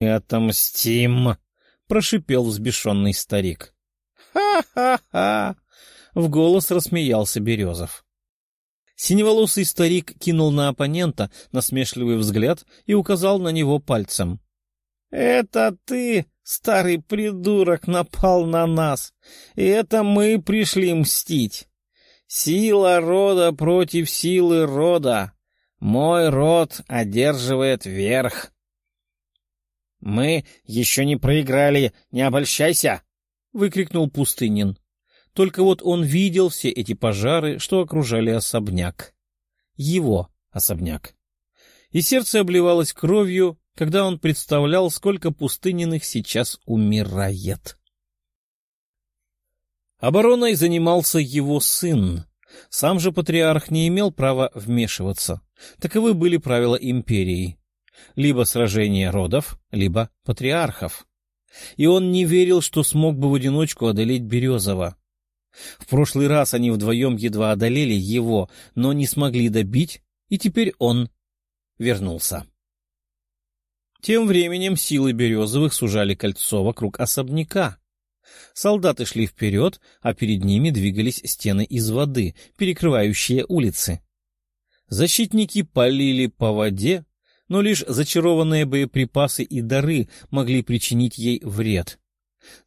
«Отомстим!» — прошипел взбешенный старик. «Ха-ха-ха!» — в голос рассмеялся Березов. Синеволосый старик кинул на оппонента насмешливый взгляд и указал на него пальцем. — Это ты, старый придурок, напал на нас, и это мы пришли мстить. Сила рода против силы рода. Мой род одерживает верх. — Мы еще не проиграли, не обольщайся! — выкрикнул Пустынин. Только вот он видел все эти пожары, что окружали особняк. Его особняк. И сердце обливалось кровью, когда он представлял, сколько пустыненных сейчас умирает. Обороной занимался его сын. Сам же патриарх не имел права вмешиваться. Таковы были правила империи. Либо сражение родов, либо патриархов. И он не верил, что смог бы в одиночку одолеть Березова. В прошлый раз они вдвоем едва одолели его, но не смогли добить, и теперь он вернулся. Тем временем силы Березовых сужали кольцо вокруг особняка. Солдаты шли вперед, а перед ними двигались стены из воды, перекрывающие улицы. Защитники полили по воде, но лишь зачарованные боеприпасы и дары могли причинить ей вред.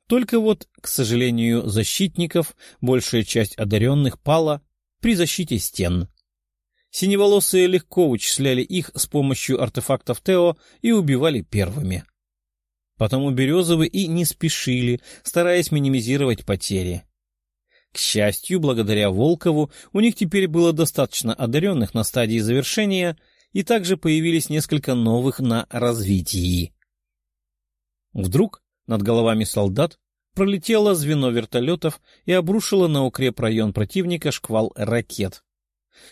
Только вот, к сожалению, защитников большая часть одаренных пала при защите стен. Синеволосые легко вычисляли их с помощью артефактов Тео и убивали первыми. Потому Березовы и не спешили, стараясь минимизировать потери. К счастью, благодаря Волкову у них теперь было достаточно одаренных на стадии завершения, и также появились несколько новых на развитии. Вдруг над головами солдат пролетело звено вертолетов и обрушило на укрепрайон противника шквал ракет.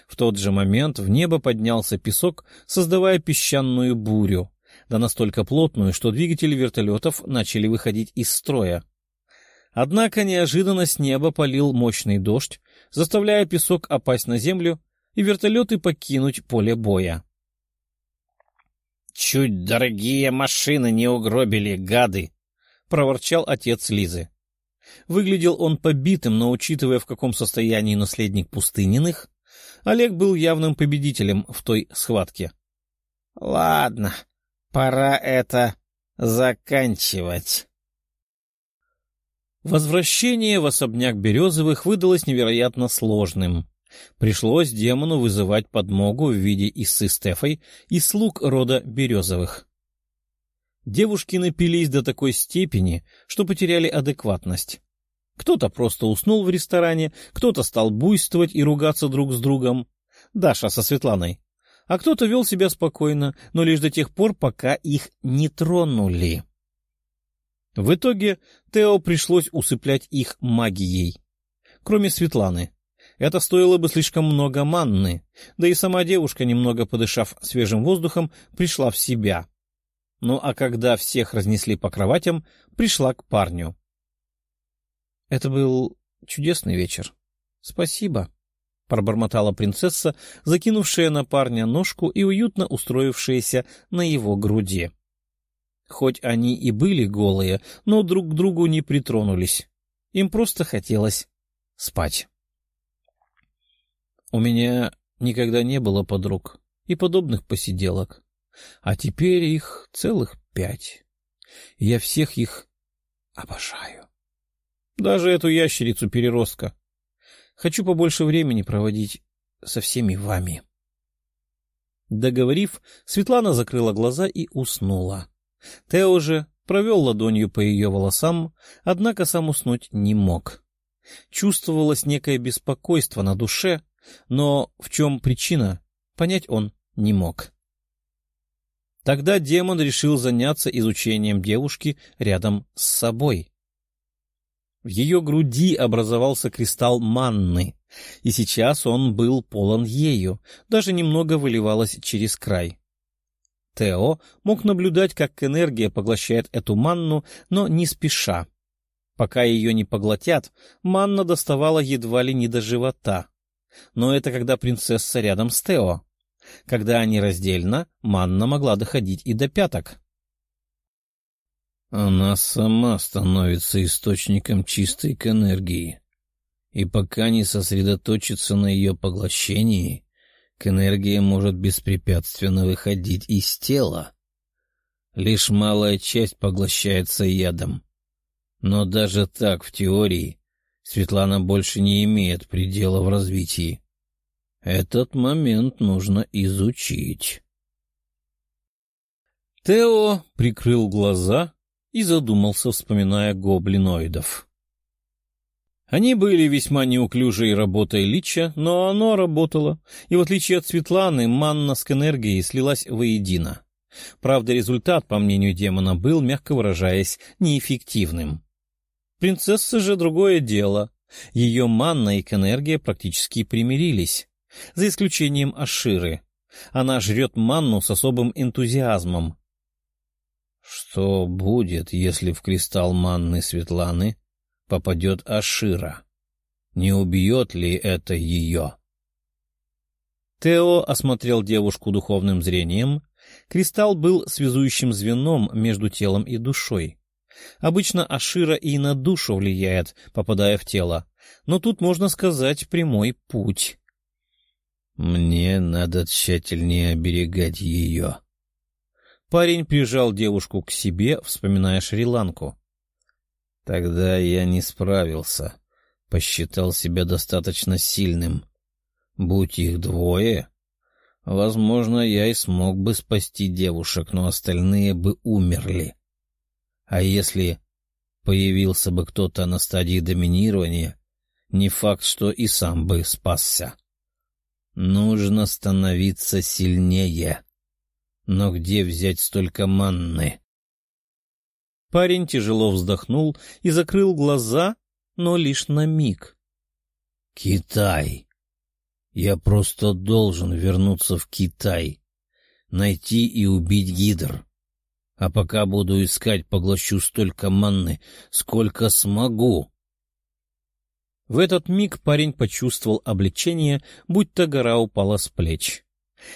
В тот же момент в небо поднялся песок, создавая песчаную бурю, да настолько плотную, что двигатели вертолетов начали выходить из строя. Однако неожиданно с неба полил мощный дождь, заставляя песок опасть на землю и вертолеты покинуть поле боя. «Чуть дорогие машины не угробили, гады!» — проворчал отец Лизы. Выглядел он побитым, но, учитывая, в каком состоянии наследник пустыниных, Олег был явным победителем в той схватке. — Ладно, пора это заканчивать. Возвращение в особняк Березовых выдалось невероятно сложным. Пришлось демону вызывать подмогу в виде Иссы Стефой и слуг рода Березовых. Девушки напились до такой степени, что потеряли адекватность. Кто-то просто уснул в ресторане, кто-то стал буйствовать и ругаться друг с другом. Даша со Светланой. А кто-то вел себя спокойно, но лишь до тех пор, пока их не тронули. В итоге Тео пришлось усыплять их магией. Кроме Светланы. Это стоило бы слишком много манны, да и сама девушка, немного подышав свежим воздухом, пришла в себя. Ну а когда всех разнесли по кроватям, пришла к парню. — Это был чудесный вечер. — Спасибо, — пробормотала принцесса, закинувшая на парня ножку и уютно устроившаяся на его груди. Хоть они и были голые, но друг к другу не притронулись. Им просто хотелось спать. — У меня никогда не было подруг и подобных посиделок. А теперь их целых пять. Я всех их обожаю. Даже эту ящерицу-переростка. Хочу побольше времени проводить со всеми вами. Договорив, Светлана закрыла глаза и уснула. Тео же провел ладонью по ее волосам, однако сам уснуть не мог. Чувствовалось некое беспокойство на душе, но в чем причина, понять он не мог. Тогда демон решил заняться изучением девушки рядом с собой. В ее груди образовался кристалл манны, и сейчас он был полон ею, даже немного выливалось через край. Тео мог наблюдать, как энергия поглощает эту манну, но не спеша. Пока ее не поглотят, манна доставала едва ли не до живота. Но это когда принцесса рядом с Тео. Когда они раздельно, манна могла доходить и до пяток. Она сама становится источником чистой к энергии. И пока не сосредоточится на ее поглощении, к энергии может беспрепятственно выходить из тела. Лишь малая часть поглощается ядом. Но даже так, в теории, Светлана больше не имеет предела в развитии. Этот момент нужно изучить. Тео прикрыл глаза и задумался, вспоминая гоблиноидов. Они были весьма неуклюжей работой лича, но оно работало, и в отличие от Светланы, манна с энергией слилась воедино. Правда, результат, по мнению демона, был, мягко выражаясь, неэффективным. Принцесса же другое дело. Ее манна и энергия практически примирились, за исключением Аширы. Она жрет манну с особым энтузиазмом, что будет, если в кристалл манны Светланы попадет Ашира? Не убьет ли это ее? Тео осмотрел девушку духовным зрением. Кристалл был связующим звеном между телом и душой. Обычно Ашира и на душу влияет, попадая в тело, но тут, можно сказать, прямой путь. «Мне надо тщательнее оберегать ее», Парень прижал девушку к себе, вспоминая Шри-Ланку. Тогда я не справился. Посчитал себя достаточно сильным. Будь их двое, возможно, я и смог бы спасти девушек, но остальные бы умерли. А если появился бы кто-то на стадии доминирования, не факт, что и сам бы спасся. Нужно становиться сильнее. Но где взять столько манны? Парень тяжело вздохнул и закрыл глаза, но лишь на миг. Китай. Я просто должен вернуться в Китай, найти и убить гидр. А пока буду искать, поглощу столько манны, сколько смогу. В этот миг парень почувствовал облегчение, будто гора упала с плеч.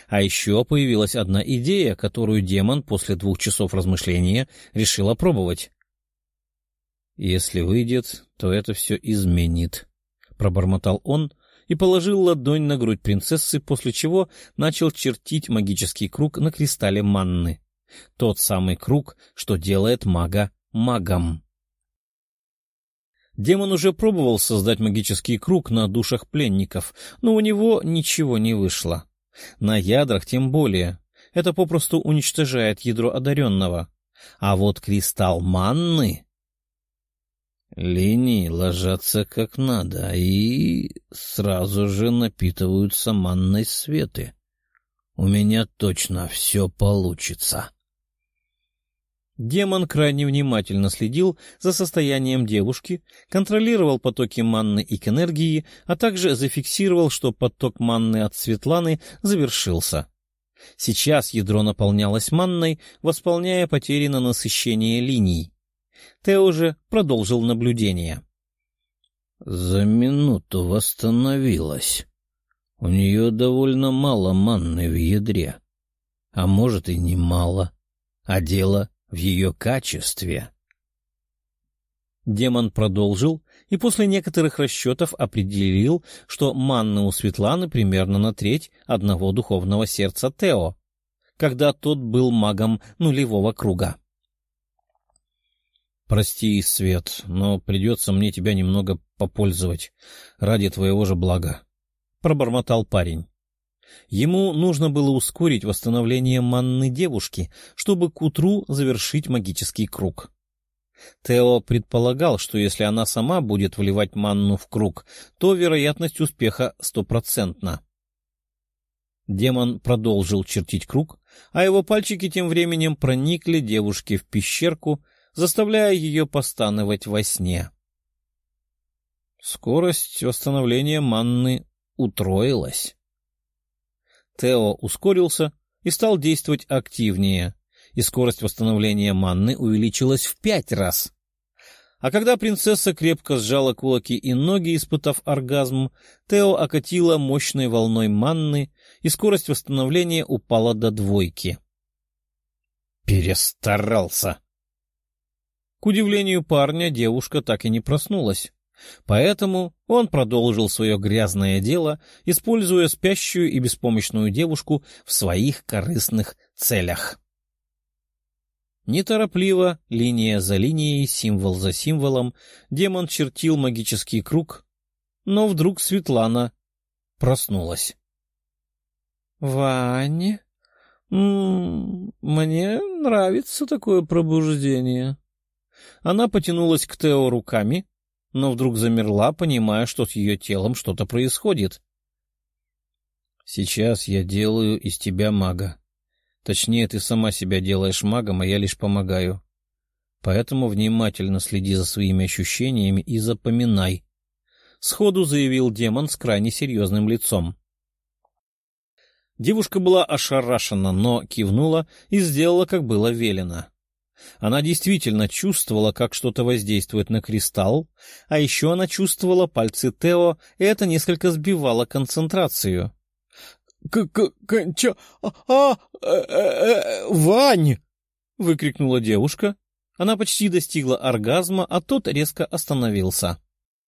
А еще появилась одна идея, которую демон после двух часов размышления решил опробовать. «Если выйдет, то это все изменит», — пробормотал он и положил ладонь на грудь принцессы, после чего начал чертить магический круг на кристалле манны. Тот самый круг, что делает мага магом. Демон уже пробовал создать магический круг на душах пленников, но у него ничего не вышло. На ядрах тем более. Это попросту уничтожает ядро одаренного. А вот кристалл манны... Линии ложатся как надо и сразу же напитываются манной светы. У меня точно все получится. Демон крайне внимательно следил за состоянием девушки, контролировал потоки манны и к энергии, а также зафиксировал, что поток манны от Светланы завершился. Сейчас ядро наполнялось манной, восполняя потери на насыщение линий. Тео же продолжил наблюдение. «За минуту восстановилась. У нее довольно мало манны в ядре. А может и не мало. А дело в ее качестве. Демон продолжил и после некоторых расчетов определил, что манна у Светланы примерно на треть одного духовного сердца Тео, когда тот был магом нулевого круга. «Прости, Свет, но придется мне тебя немного попользовать ради твоего же блага», — пробормотал парень. Ему нужно было ускорить восстановление манны девушки, чтобы к утру завершить магический круг. Тео предполагал, что если она сама будет вливать манну в круг, то вероятность успеха стопроцентна. Демон продолжил чертить круг, а его пальчики тем временем проникли девушке в пещерку, заставляя ее постановать во сне. Скорость восстановления манны утроилась. Тео ускорился и стал действовать активнее, и скорость восстановления манны увеличилась в пять раз. А когда принцесса крепко сжала кулаки и ноги, испытав оргазм, Тео окатила мощной волной манны, и скорость восстановления упала до двойки. «Перестарался!» К удивлению парня, девушка так и не проснулась. Поэтому он продолжил свое грязное дело, используя спящую и беспомощную девушку в своих корыстных целях. Неторопливо, линия за линией, символ за символом, демон чертил магический круг, но вдруг Светлана проснулась. — Ваня, мне нравится такое пробуждение. Она потянулась к Тео руками, но вдруг замерла, понимая, что с ее телом что-то происходит. — Сейчас я делаю из тебя мага. Точнее, ты сама себя делаешь магом, а я лишь помогаю. Поэтому внимательно следи за своими ощущениями и запоминай. Сходу заявил демон с крайне серьезным лицом. Девушка была ошарашена, но кивнула и сделала, как было велено. Она действительно чувствовала, как что-то воздействует на кристалл, а еще она чувствовала пальцы Тео, и это несколько сбивало концентрацию. К — Чё? А, а э, э, э, Вань! — выкрикнула девушка. Она почти достигла оргазма, а тот резко остановился.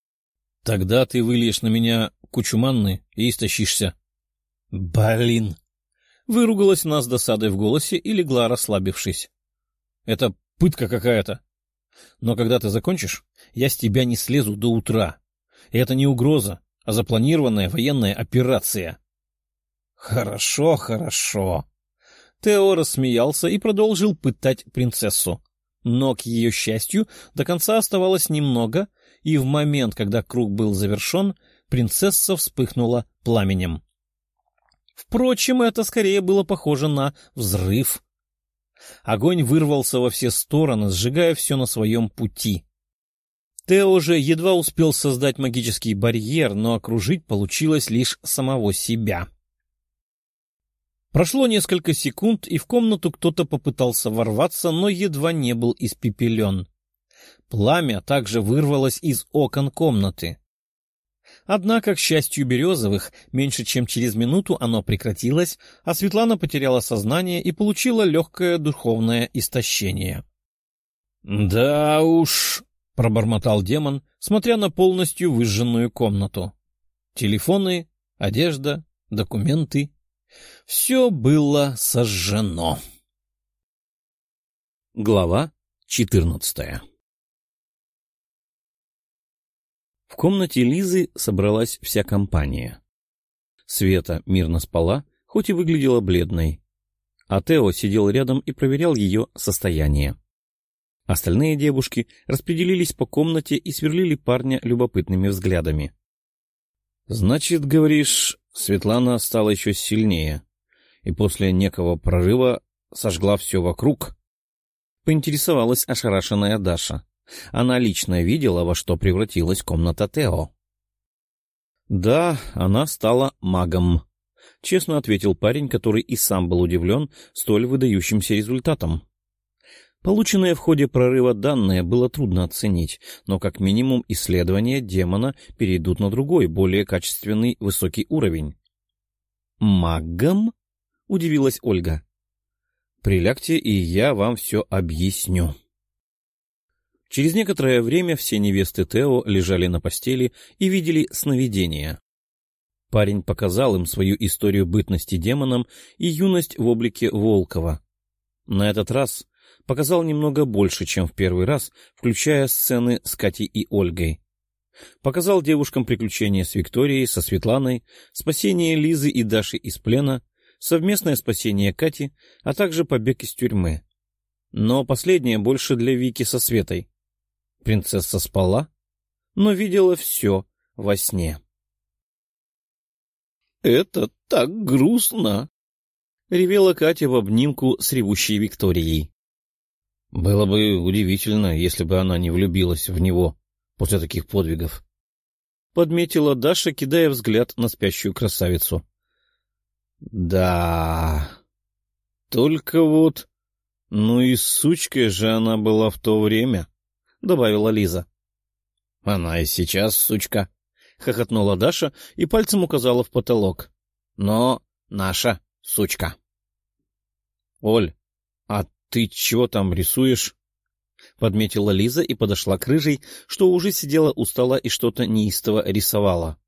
— Тогда ты выльешь на меня кучу манны и истощишься. — Блин! — выругалась она с досадой в голосе и легла, расслабившись. — Это пытка какая-то. Но когда ты закончишь, я с тебя не слезу до утра. И это не угроза, а запланированная военная операция. — Хорошо, хорошо. Тео рассмеялся и продолжил пытать принцессу. Но, к ее счастью, до конца оставалось немного, и в момент, когда круг был завершен, принцесса вспыхнула пламенем. Впрочем, это скорее было похоже на взрыв. Огонь вырвался во все стороны, сжигая все на своем пути. Тео же едва успел создать магический барьер, но окружить получилось лишь самого себя. Прошло несколько секунд, и в комнату кто-то попытался ворваться, но едва не был испепелен. Пламя также вырвалось из окон комнаты. Однако, к счастью Березовых, меньше чем через минуту оно прекратилось, а Светлана потеряла сознание и получила легкое духовное истощение. — Да уж, — пробормотал демон, смотря на полностью выжженную комнату. Телефоны, одежда, документы все было сожжено. Глава четырнадцатая В комнате Лизы собралась вся компания. Света мирно спала, хоть и выглядела бледной. А Тео сидел рядом и проверял ее состояние. Остальные девушки распределились по комнате и сверлили парня любопытными взглядами. — Значит, говоришь, Светлана стала еще сильнее, и после некого прорыва сожгла все вокруг. Поинтересовалась ошарашенная Даша. Она лично видела, во что превратилась комната Тео. «Да, она стала магом», — честно ответил парень, который и сам был удивлен столь выдающимся результатом. Полученные в ходе прорыва данные было трудно оценить, но как минимум исследования демона перейдут на другой, более качественный высокий уровень. «Магом?» — удивилась Ольга. «Прилягте, и я вам все объясню». Через некоторое время все невесты Тео лежали на постели и видели сновидения. Парень показал им свою историю бытности демоном и юность в облике Волкова. На этот раз показал немного больше, чем в первый раз, включая сцены с Катей и Ольгой. Показал девушкам приключения с Викторией, со Светланой, спасение Лизы и Даши из плена — совместное спасение Кати, а также побег из тюрьмы. Но последнее больше для Вики со Светой. Принцесса спала, но видела все во сне. «Это так грустно!» — ревела Катя в обнимку с ревущей Викторией. Было бы удивительно, если бы она не влюбилась в него после таких подвигов. Подметила Даша, кидая взгляд на спящую красавицу. Да, только вот... Ну и сучкой же она была в то время, — добавила Лиза. — Она и сейчас сучка, — хохотнула Даша и пальцем указала в потолок. — Но наша сучка. — Оль, а ты чего там рисуешь? — подметила Лиза и подошла к рыжей, что уже сидела у стола и что-то неистово рисовала.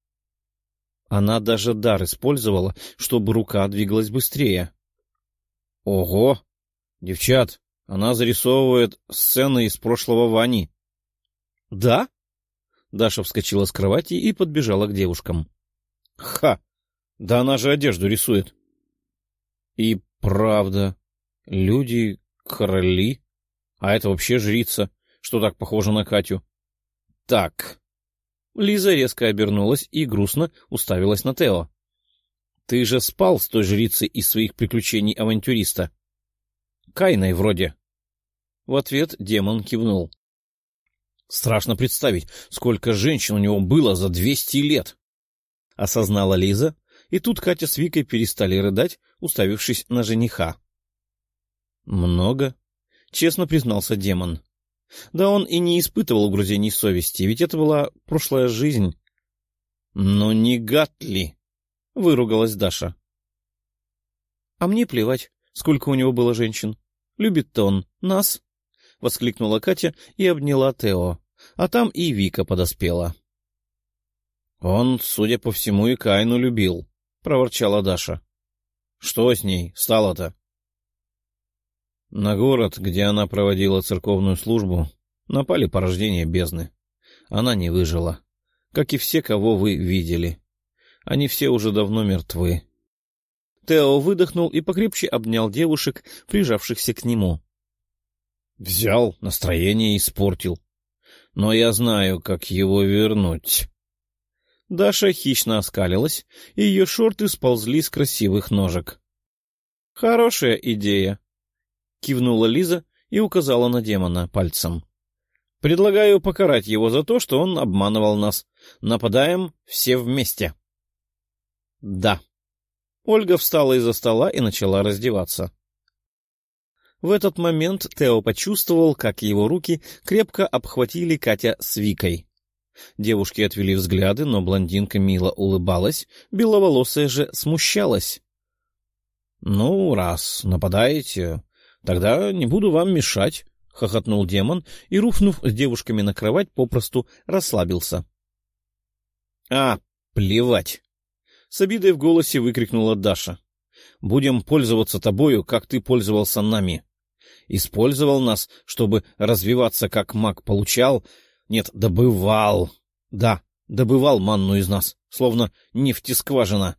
Она даже дар использовала, чтобы рука двигалась быстрее. — Ого! Девчат, она зарисовывает сцены из прошлого Вани. — Да? Даша вскочила с кровати и подбежала к девушкам. — Ха! Да она же одежду рисует. — И правда, люди — короли, а это вообще жрица, что так похоже на Катю. — Так. Лиза резко обернулась и грустно уставилась на Тео. — Ты же спал с той жрицей из своих приключений авантюриста. — Кайной вроде. В ответ демон кивнул. Страшно представить, сколько женщин у него было за двести лет. Осознала Лиза, и тут Катя с Викой перестали рыдать, уставившись на жениха. Много, честно признался демон. Да он и не испытывал угрызений совести, ведь это была прошлая жизнь. Но не гад ли? Выругалась Даша. А мне плевать, сколько у него было женщин. Любит-то он нас, — воскликнула Катя и обняла Тео. А там и Вика подоспела. — Он, судя по всему, и Кайну любил, — проворчала Даша. — Что с ней стало-то? На город, где она проводила церковную службу, напали порождения бездны. Она не выжила. Как и все, кого вы видели. Они все уже давно мертвы. Тео выдохнул и покрепче обнял девушек, прижавшихся к нему. Взял, настроение испортил. Но я знаю, как его вернуть. Даша хищно оскалилась, и ее шорты сползли с красивых ножек. — Хорошая идея, — кивнула Лиза и указала на демона пальцем. — Предлагаю покарать его за то, что он обманывал нас. Нападаем все вместе. — Да. Ольга встала из-за стола и начала раздеваться. В этот момент Тео почувствовал, как его руки крепко обхватили Катя с Викой. Девушки отвели взгляды, но блондинка мило улыбалась, беловолосая же смущалась. — Ну, раз нападаете, тогда не буду вам мешать, — хохотнул демон и, рухнув с девушками на кровать, попросту расслабился. — А, плевать! — с обидой в голосе выкрикнула Даша. — Будем пользоваться тобою, как ты пользовался нами. Использовал нас, чтобы развиваться как маг, получал... Нет, добывал. Да, добывал манну из нас, словно нефтескважина.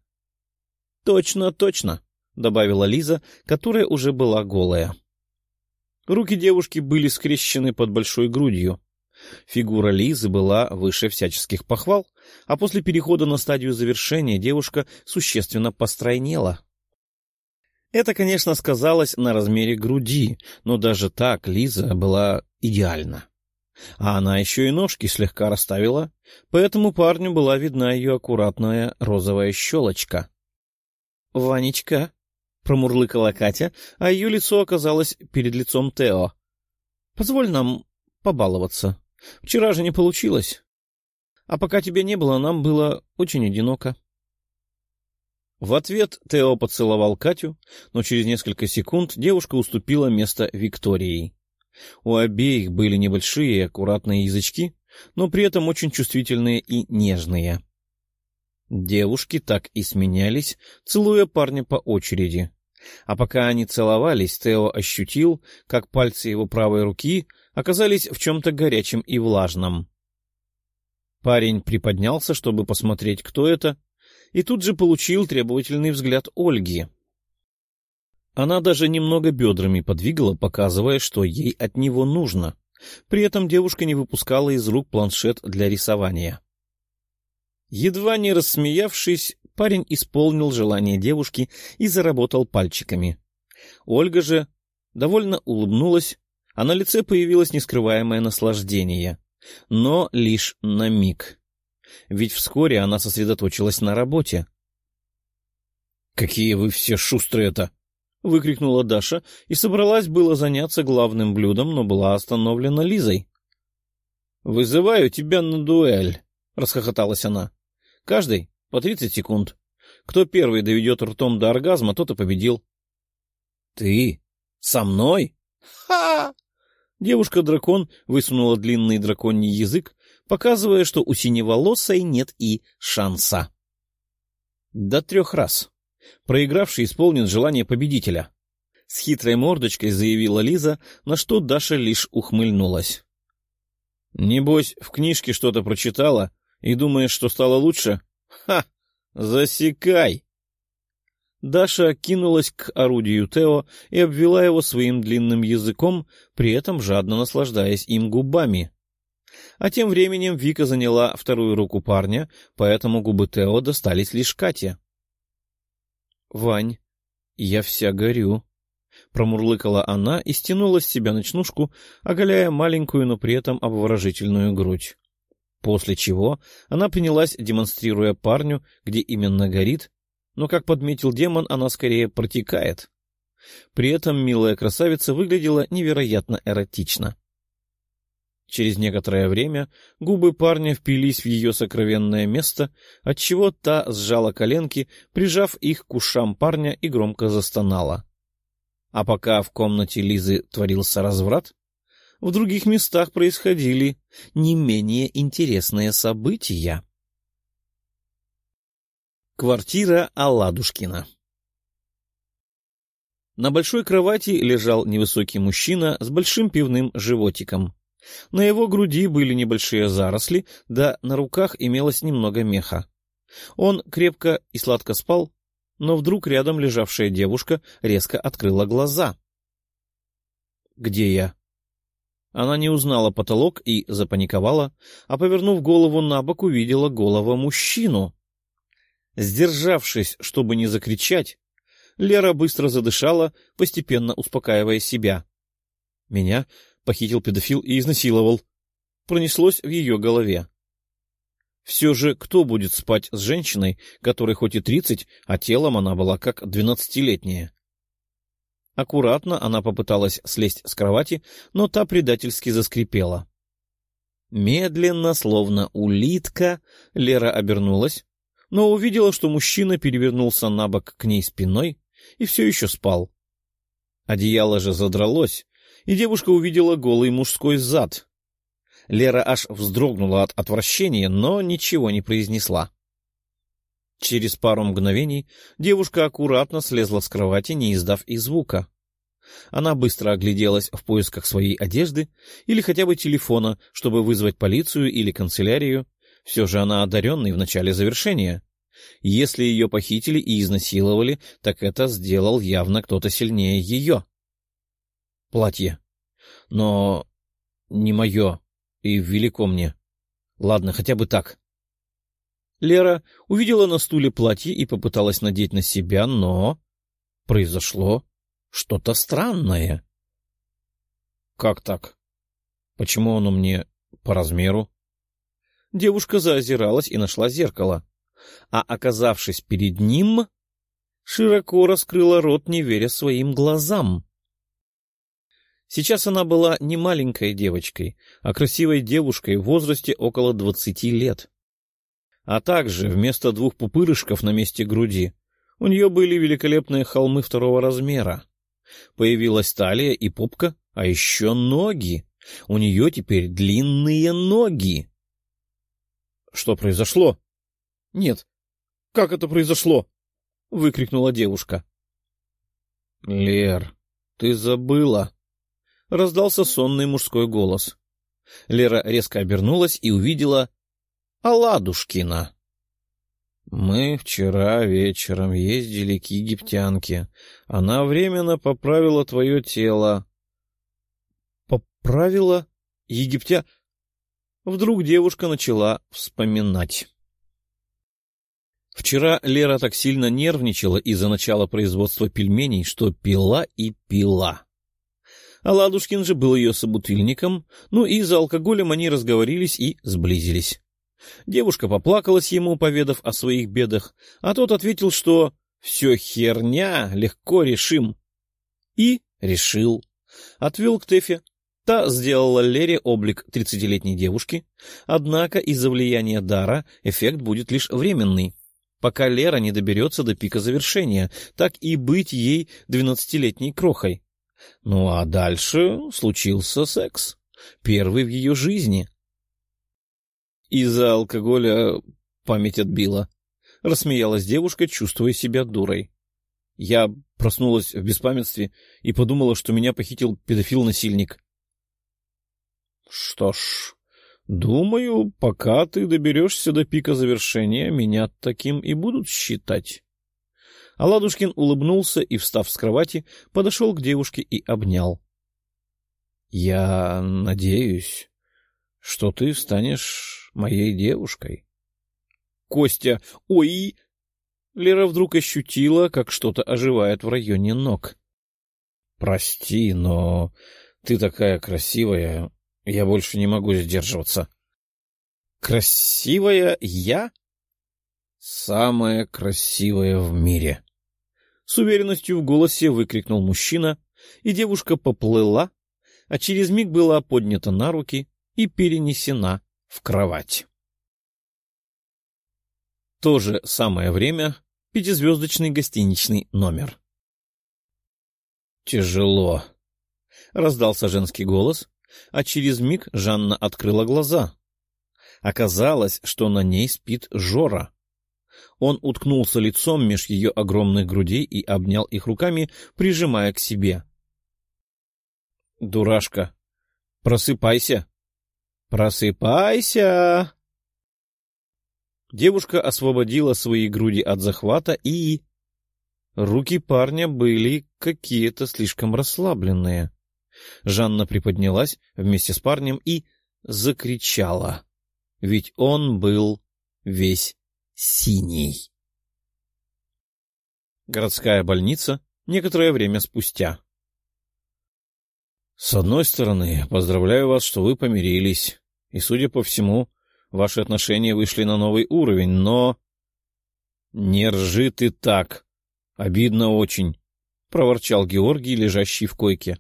— Точно, точно, — добавила Лиза, которая уже была голая. Руки девушки были скрещены под большой грудью. Фигура Лизы была выше всяческих похвал, а после перехода на стадию завершения девушка существенно постройнела. Это, конечно, сказалось на размере груди, но даже так Лиза была идеальна. А она еще и ножки слегка расставила, поэтому парню была видна ее аккуратная розовая щелочка. — Ванечка, — промурлыкала Катя, а ее лицо оказалось перед лицом Тео. — Позволь нам побаловаться. Вчера же не получилось. А пока тебя не было, нам было очень одиноко. — в ответ Тео поцеловал Катю, но через несколько секунд девушка уступила место Виктории. У обеих были небольшие и аккуратные язычки, но при этом очень чувствительные и нежные. Девушки так и сменялись, целуя парня по очереди. А пока они целовались, Тео ощутил, как пальцы его правой руки оказались в чем-то горячем и влажном. Парень приподнялся, чтобы посмотреть, кто это, и тут же получил требовательный взгляд Ольги. Она даже немного бедрами подвигала, показывая, что ей от него нужно. При этом девушка не выпускала из рук планшет для рисования. Едва не рассмеявшись, парень исполнил желание девушки и заработал пальчиками. Ольга же довольно улыбнулась, а на лице появилось нескрываемое наслаждение. Но лишь на миг ведь вскоре она сосредоточилась на работе. — Какие вы все шустрые-то! — выкрикнула Даша и собралась было заняться главным блюдом, но была остановлена Лизой. — Вызываю тебя на дуэль! — расхохоталась она. — Каждый по тридцать секунд. Кто первый доведет ртом до оргазма, тот и победил. — Ты? Со мной? Ха! Девушка-дракон высунула длинный драконий язык, показывая, что у синеволосой нет и шанса. До трех раз. Проигравший исполнит желание победителя. С хитрой мордочкой заявила Лиза, на что Даша лишь ухмыльнулась. — Небось, в книжке что-то прочитала и думаешь, что стало лучше? Ха! Засекай! Даша кинулась к орудию Тео и обвела его своим длинным языком, при этом жадно наслаждаясь им губами. А тем временем Вика заняла вторую руку парня, поэтому губы Тео достались лишь Кате. — Вань, я вся горю, — промурлыкала она и стянула с себя ночнушку, оголяя маленькую, но при этом обворожительную грудь. После чего она принялась, демонстрируя парню, где именно горит, но, как подметил демон, она скорее протекает. При этом милая красавица выглядела невероятно эротично. Через некоторое время губы парня впились в ее сокровенное место, отчего та сжала коленки, прижав их к ушам парня и громко застонала. А пока в комнате Лизы творился разврат, в других местах происходили не менее интересные события. Квартира Аладушкина На большой кровати лежал невысокий мужчина с большим пивным животиком. На его груди были небольшие заросли, да на руках имелось немного меха. Он крепко и сладко спал, но вдруг рядом лежавшая девушка резко открыла глаза. «Где я?» Она не узнала потолок и запаниковала, а, повернув голову на бок, увидела голову мужчину. Сдержавшись, чтобы не закричать, Лера быстро задышала, постепенно успокаивая себя. Меня похитил педофил и изнасиловал. Пронеслось в ее голове. Все же кто будет спать с женщиной, которой хоть и тридцать, а телом она была как двенадцатилетняя? Аккуратно она попыталась слезть с кровати, но та предательски заскрипела. Медленно, словно улитка, Лера обернулась, но увидела, что мужчина перевернулся на бок к ней спиной и все еще спал. Одеяло же задралось, и девушка увидела голый мужской зад. Лера аж вздрогнула от отвращения, но ничего не произнесла. Через пару мгновений девушка аккуратно слезла с кровати, не издав и звука. Она быстро огляделась в поисках своей одежды или хотя бы телефона, чтобы вызвать полицию или канцелярию, все же она одаренный в начале завершения. Если ее похитили и изнасиловали, так это сделал явно кто-то сильнее ее. Платье. Но не мое и велико мне. Ладно, хотя бы так. Лера увидела на стуле платье и попыталась надеть на себя, но... Произошло что-то странное. Как так? Почему оно мне по размеру? Девушка заозиралась и нашла зеркало, а, оказавшись перед ним, широко раскрыла рот, не веря своим глазам. Сейчас она была не маленькой девочкой, а красивой девушкой в возрасте около двадцати лет. А также вместо двух пупырышков на месте груди у нее были великолепные холмы второго размера. Появилась талия и попка, а еще ноги. У нее теперь длинные ноги. Что произошло? — Нет. Как это произошло? — выкрикнула девушка. — Лер, ты забыла. Раздался сонный мужской голос. Лера резко обернулась и увидела Аладушкина. Мы вчера вечером ездили к египтянке. Она временно поправила твое тело. Поправила? Египтя... Вдруг девушка начала вспоминать. Вчера Лера так сильно нервничала из-за начала производства пельменей, что пила и пила. А Ладушкин же был ее собутыльником, ну и за алкоголем они разговорились и сблизились. Девушка поплакалась ему, поведав о своих бедах, а тот ответил, что «все херня, легко решим». И решил. Отвел к Тефе, Та сделала Лере облик тридцатилетней девушки, однако из-за влияния дара эффект будет лишь временный. Пока Лера не доберется до пика завершения, так и быть ей двенадцатилетней крохой. Ну а дальше случился секс. Первый в ее жизни. Из-за алкоголя память отбила. Рассмеялась девушка, чувствуя себя дурой. Я проснулась в беспамятстве и подумала, что меня похитил педофил-насильник. — Что ж, думаю, пока ты доберешься до пика завершения, меня таким и будут считать. Аладушкин улыбнулся и, встав с кровати, подошел к девушке и обнял. — Я надеюсь, что ты станешь моей девушкой. — Костя, ой! Лера вдруг ощутила, как что-то оживает в районе ног. — Прости, но ты такая красивая, я больше не могу сдерживаться. — Красивая я? — Самая красивая в мире. С уверенностью в голосе выкрикнул мужчина, и девушка поплыла, а через миг была поднята на руки и перенесена в кровать. То же самое время пятизвездочный гостиничный номер. «Тяжело», — раздался женский голос, а через миг Жанна открыла глаза. Оказалось, что на ней спит Жора. Он уткнулся лицом меж ее огромных грудей и обнял их руками, прижимая к себе. — Дурашка, просыпайся! Просыпайся! Девушка освободила свои груди от захвата и... Руки парня были какие-то слишком расслабленные. Жанна приподнялась вместе с парнем и закричала. Ведь он был весь синий. Городская больница некоторое время спустя. С одной стороны, поздравляю вас, что вы помирились, и, судя по всему, ваши отношения вышли на новый уровень, но... Не ржи ты так. Обидно очень, — проворчал Георгий, лежащий в койке.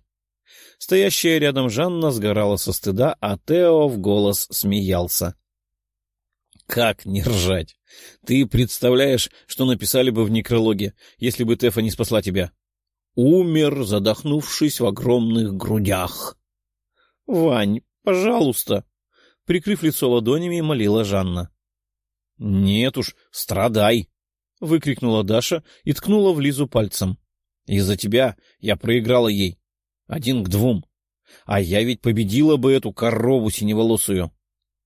Стоящая рядом Жанна сгорала со стыда, а Тео в голос смеялся. Как не ржать? Ты представляешь, что написали бы в некрологе, если бы Тефа не спасла тебя? Умер, задохнувшись в огромных грудях. — Вань, пожалуйста! — прикрыв лицо ладонями, молила Жанна. — Нет уж, страдай! — выкрикнула Даша и ткнула в Лизу пальцем. — Из-за тебя я проиграла ей. Один к двум. А я ведь победила бы эту корову синеволосую.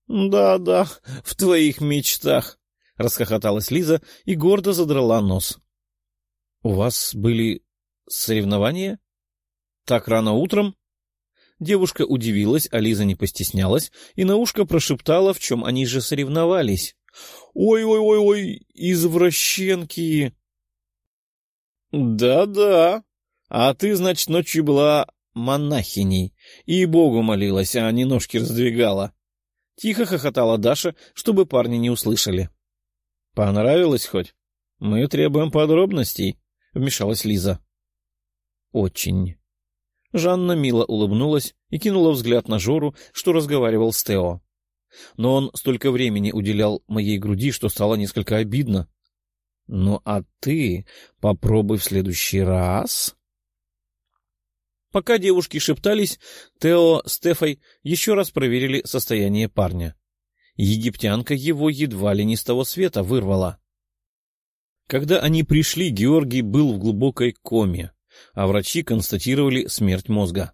«Да-да, в твоих мечтах», — расхохоталась Лиза и гордо задрала нос. «У вас были соревнования? Так рано утром?» Девушка удивилась, а Лиза не постеснялась и на ушко прошептала, в чем они же соревновались. «Ой-ой-ой-ой, извращенки!» «Да-да, а ты, значит, ночью была монахиней и Богу молилась, а не ножки раздвигала», — тихо хохотала Даша, чтобы парни не услышали. — Понравилось хоть? Мы требуем подробностей, — вмешалась Лиза. — Очень. Жанна мило улыбнулась и кинула взгляд на Жору, что разговаривал с Тео. Но он столько времени уделял моей груди, что стало несколько обидно. — Ну а ты попробуй в следующий раз Пока девушки шептались, Тео с Стефой еще раз проверили состояние парня. Египтянка его едва ли не с того света вырвала. Когда они пришли, Георгий был в глубокой коме, а врачи констатировали смерть мозга.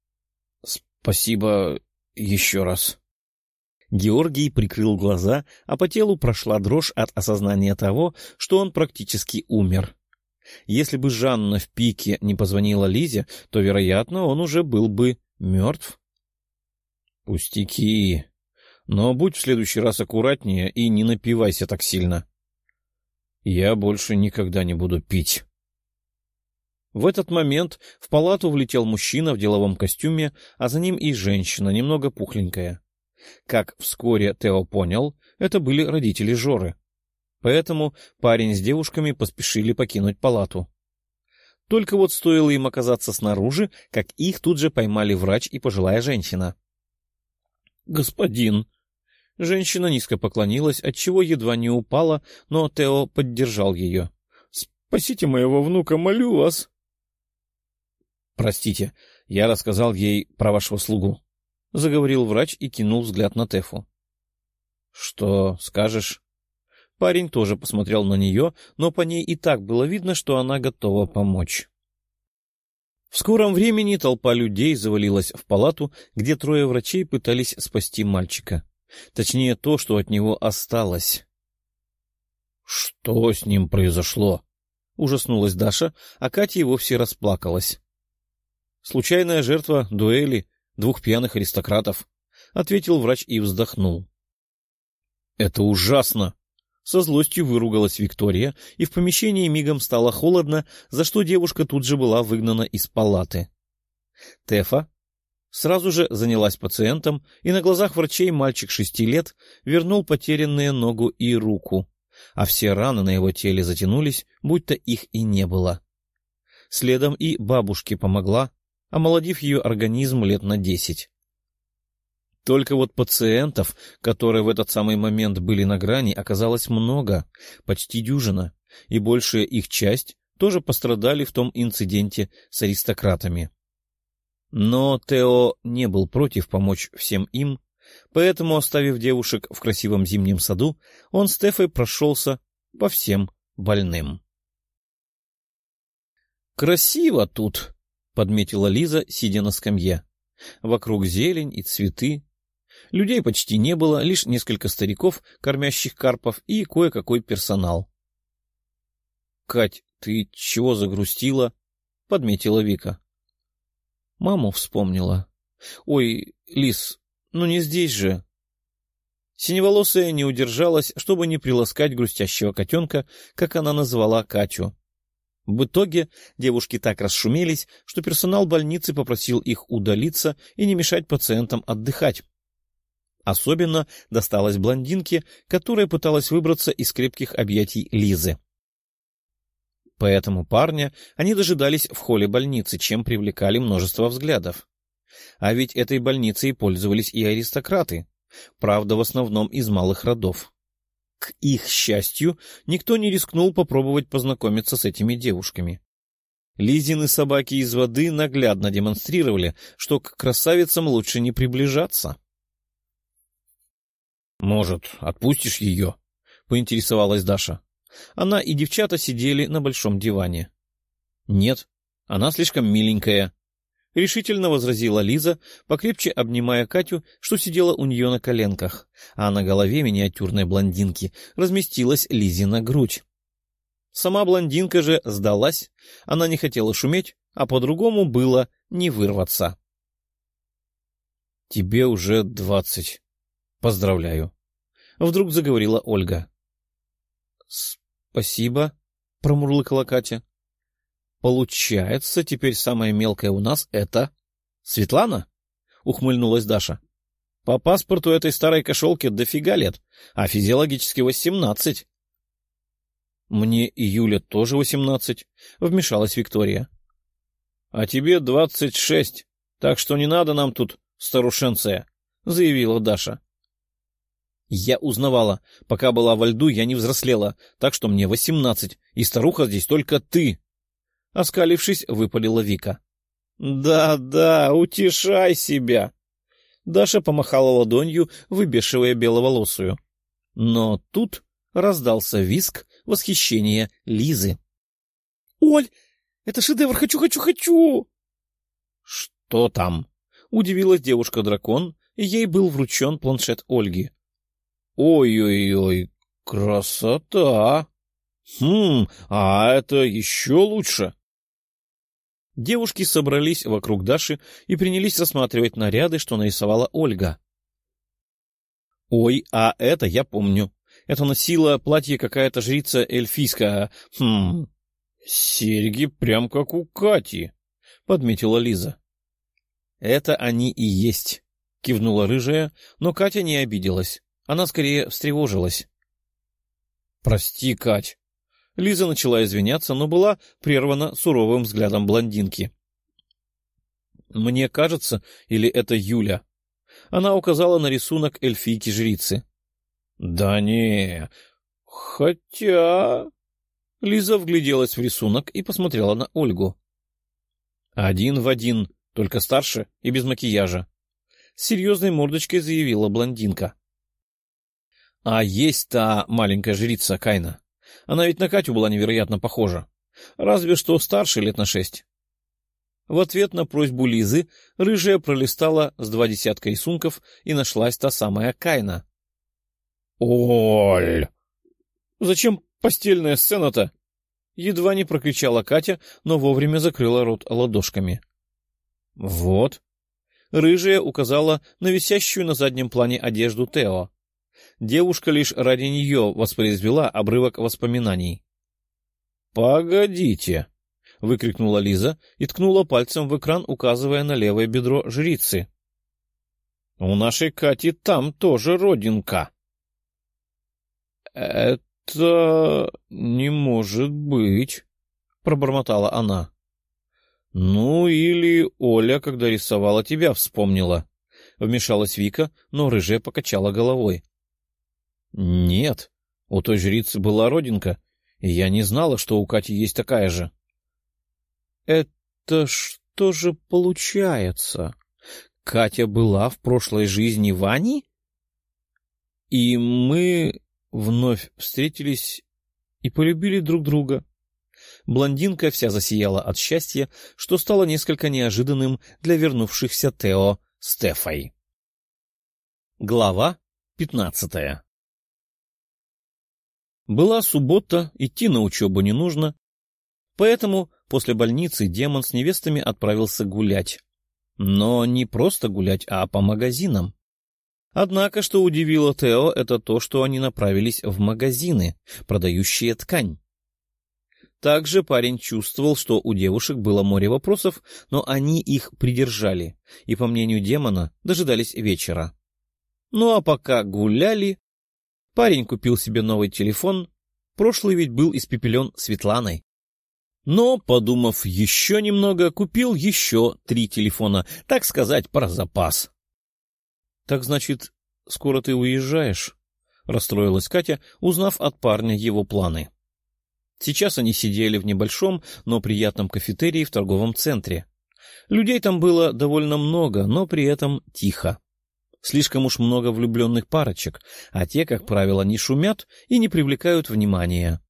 — Спасибо еще раз. Георгий прикрыл глаза, а по телу прошла дрожь от осознания того, что он практически умер. Если бы Жанна в пике не позвонила Лизе, то, вероятно, он уже был бы мертв. — Пустяки. Но будь в следующий раз аккуратнее и не напивайся так сильно. Я больше никогда не буду пить. В этот момент в палату влетел мужчина в деловом костюме, а за ним и женщина, немного пухленькая. Как вскоре Тео понял, это были родители Жоры. Поэтому парень с девушками поспешили покинуть палату. Только вот стоило им оказаться снаружи, как их тут же поймали врач и пожилая женщина. — Господин! Женщина низко поклонилась, отчего едва не упала, но Тео поддержал ее. — Спасите моего внука, молю вас! — Простите, я рассказал ей про вашего слугу, — заговорил врач и кинул взгляд на Тефу. — Что скажешь? Парень тоже посмотрел на нее, но по ней и так было видно, что она готова помочь. В скором времени толпа людей завалилась в палату, где трое врачей пытались спасти мальчика. Точнее, то, что от него осталось. — Что с ним произошло? — ужаснулась Даша, а Катя вовсе расплакалась. Случайная жертва дуэли двух пьяных аристократов, — ответил врач и вздохнул. — Это ужасно! Со злостью выругалась Виктория, и в помещении мигом стало холодно, за что девушка тут же была выгнана из палаты. Тефа сразу же занялась пациентом, и на глазах врачей мальчик шести лет вернул потерянные ногу и руку, а все раны на его теле затянулись, будто их и не было. Следом и бабушке помогла, омолодив ее организм лет на десять. Только вот пациентов, которые в этот самый момент были на грани, оказалось много, почти дюжина, и большая их часть тоже пострадали в том инциденте с аристократами. Но Тео не был против помочь всем им, поэтому, оставив девушек в красивом зимнем саду, он с Тефой прошелся по всем больным. «Красиво тут!» подметила Лиза, сидя на скамье. Вокруг зелень и цветы. Людей почти не было, лишь несколько стариков, кормящих карпов, и кое-какой персонал. — Кать, ты чего загрустила? — подметила Вика. Маму вспомнила. — Ой, Лиз, ну не здесь же. Синеволосая не удержалась, чтобы не приласкать грустящего котенка, как она назвала Катю. В итоге девушки так расшумелись, что персонал больницы попросил их удалиться и не мешать пациентам отдыхать. Особенно досталось блондинке, которая пыталась выбраться из крепких объятий Лизы. Поэтому парня они дожидались в холле больницы, чем привлекали множество взглядов. А ведь этой больницей пользовались и аристократы, правда, в основном из малых родов. К их счастью, никто не рискнул попробовать познакомиться с этими девушками. Лизины собаки из воды наглядно демонстрировали, что к красавицам лучше не приближаться. — Может, отпустишь ее? — поинтересовалась Даша. Она и девчата сидели на большом диване. — Нет, она слишком миленькая, — решительно возразила Лиза, покрепче обнимая Катю, что сидела у нее на коленках, а на голове миниатюрной блондинки разместилась Лизина грудь. Сама блондинка же сдалась, она не хотела шуметь, а по-другому было не вырваться. — Тебе уже двадцать. Поздравляю. Вдруг заговорила Ольга. — Спасибо, — промурлыкала Катя. Получается, теперь самая мелкая у нас — это... Светлана? — ухмыльнулась Даша. — По паспорту этой старой кошелки дофига лет, а физиологически восемнадцать. — Мне и Юля тоже восемнадцать, — вмешалась Виктория. — А тебе двадцать шесть, так что не надо нам тут старушенция, — заявила Даша. — Я узнавала. Пока была во льду, я не взрослела, так что мне восемнадцать, и старуха здесь только ты, Оскалившись, выпалила Вика. «Да, да, утешай себя!» Даша помахала ладонью, выбешивая беловолосую. Но тут раздался виск восхищения Лизы. «Оль, это шедевр! Хочу, хочу, хочу!» «Что там?» — удивилась девушка-дракон, и ей был вручен планшет Ольги. «Ой-ой-ой, красота! Хм, а это еще лучше!» Девушки собрались вокруг Даши и принялись рассматривать наряды, что нарисовала Ольга. «Ой, а это я помню. Это носила платье какая-то жрица эльфийская. Хм, серьги прям как у Кати», — подметила Лиза. «Это они и есть», — кивнула рыжая, но Катя не обиделась. Она скорее встревожилась. «Прости, Кать, Лиза начала извиняться, но была прервана суровым взглядом блондинки. «Мне кажется, или это Юля?» Она указала на рисунок эльфийки-жрицы. «Да не, хотя...» Лиза вгляделась в рисунок и посмотрела на Ольгу. Один в один, только старше и без макияжа. С серьезной мордочкой заявила блондинка. А есть та маленькая жрица Кайна. Она ведь на Катю была невероятно похожа. Разве что старше лет на шесть. В ответ на просьбу Лизы рыжая пролистала с два десятка рисунков и нашлась та самая Кайна. — Оль! Зачем постельная сцена-то? Едва не прокричала Катя, но вовремя закрыла рот ладошками. — Вот. Рыжая указала на висящую на заднем плане одежду Тео. Девушка лишь ради нее воспроизвела обрывок воспоминаний. — Погодите! — выкрикнула Лиза и ткнула пальцем в экран, указывая на левое бедро жрицы. — У нашей Кати там тоже родинка. — Это не может быть, — пробормотала она. — Ну, или Оля, когда рисовала тебя, вспомнила. Вмешалась Вика, но рыжая покачала головой. — нет, у той жрицы была родинка, и я не знала, что у Кати есть такая же. Это что же получается? Катя была в прошлой жизни Вани? И мы вновь встретились и полюбили друг друга. Блондинка вся засияла от счастья, что стало несколько неожиданным для вернувшихся Тео Стефой. Глава пятнадцатая была суббота, идти на учебу не нужно, поэтому после больницы демон с невестами отправился гулять. Но не просто гулять, а по магазинам. Однако, что удивило Тео, это то, что они направились в магазины, продающие ткань. Также парень чувствовал, что у девушек было море вопросов, но они их придержали и, по мнению демона, дожидались вечера. Ну а пока гуляли, Парень купил себе новый телефон, прошлый ведь был испепелен Светланой. Но, подумав еще немного, купил еще три телефона, так сказать, про запас. — Так значит, скоро ты уезжаешь? — расстроилась Катя, узнав от парня его планы. Сейчас они сидели в небольшом, но приятном кафетерии в торговом центре. Людей там было довольно много, но при этом тихо. Слишком уж много влюбленных парочек, а те, как правило, не шумят и не привлекают внимания.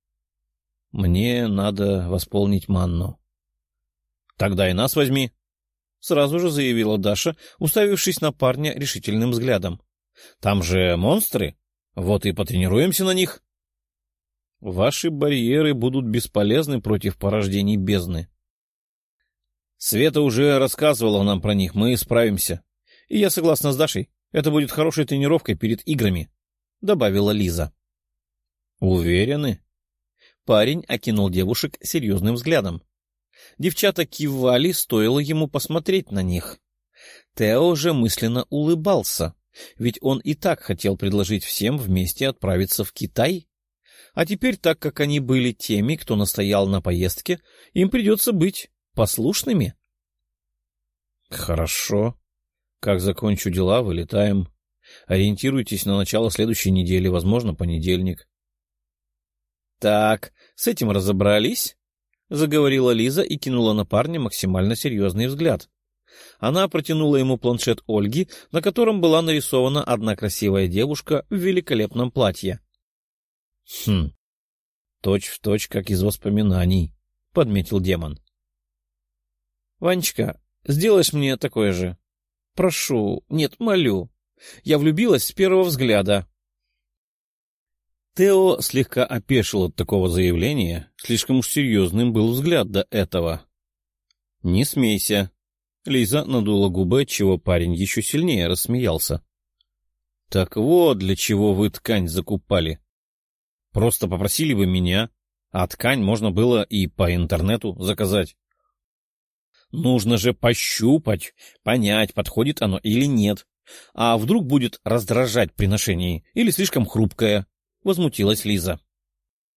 Мне надо восполнить манну. — Тогда и нас возьми, — сразу же заявила Даша, уставившись на парня решительным взглядом. — Там же монстры, вот и потренируемся на них. — Ваши барьеры будут бесполезны против порождений бездны. Света уже рассказывала нам про них, мы справимся. И я согласна с Дашей. Это будет хорошей тренировкой перед играми, — добавила Лиза. — Уверены? Парень окинул девушек серьезным взглядом. Девчата кивали, стоило ему посмотреть на них. Тео же мысленно улыбался, ведь он и так хотел предложить всем вместе отправиться в Китай. А теперь, так как они были теми, кто настоял на поездке, им придется быть послушными. — Хорошо, как закончу дела, вылетаем. Ориентируйтесь на начало следующей недели, возможно, понедельник. — Так, с этим разобрались? — заговорила Лиза и кинула на парня максимально серьезный взгляд. Она протянула ему планшет Ольги, на котором была нарисована одна красивая девушка в великолепном платье. — Хм, точь в точь, как из воспоминаний, — подметил демон. — Ванечка, сделаешь мне такое же? Прошу, нет, молю. Я влюбилась с первого взгляда. Тео слегка опешил от такого заявления, слишком уж серьезным был взгляд до этого. — Не смейся. Лиза надула губы, отчего парень еще сильнее рассмеялся. — Так вот, для чего вы ткань закупали. Просто попросили бы меня, а ткань можно было и по интернету заказать. Нужно же пощупать, понять, подходит оно или нет. А вдруг будет раздражать при ношении или слишком хрупкое? — возмутилась Лиза.